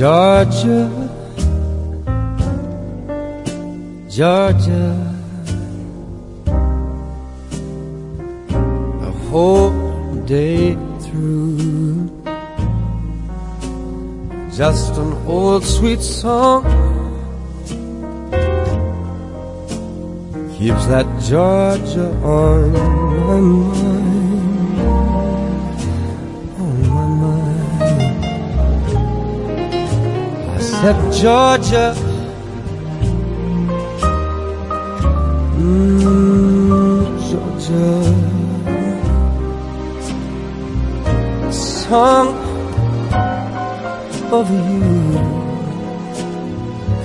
Georgia, Georgia, a whole day through. Just an old sweet song. Keeps that Georgia on my mind, Said Georgia, mm, Georgia, song of you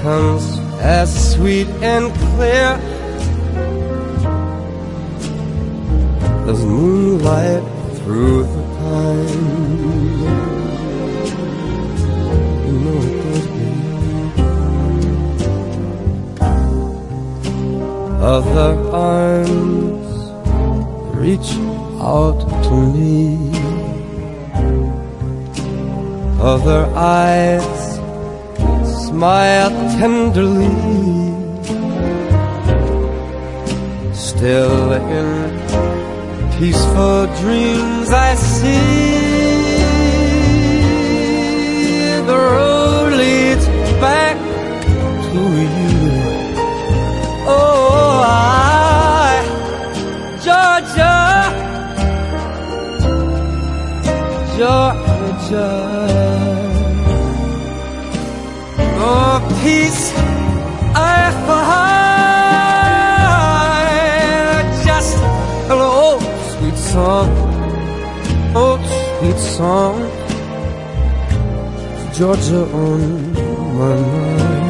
comes as sweet and clear as moonlight through the pines. Other arms reach out to me. Other eyes smile tenderly. Still in peaceful dreams I see Georgia. Oh, peace I find just an old sweet song, old sweet song, Georgia on my mind.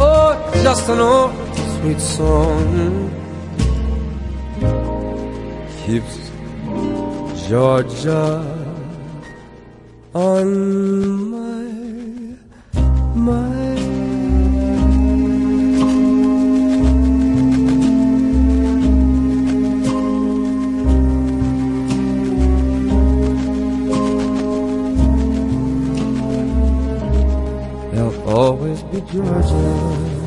Oh, just an old sweet song keeps Georgia on my mind. There'll always be Georgia.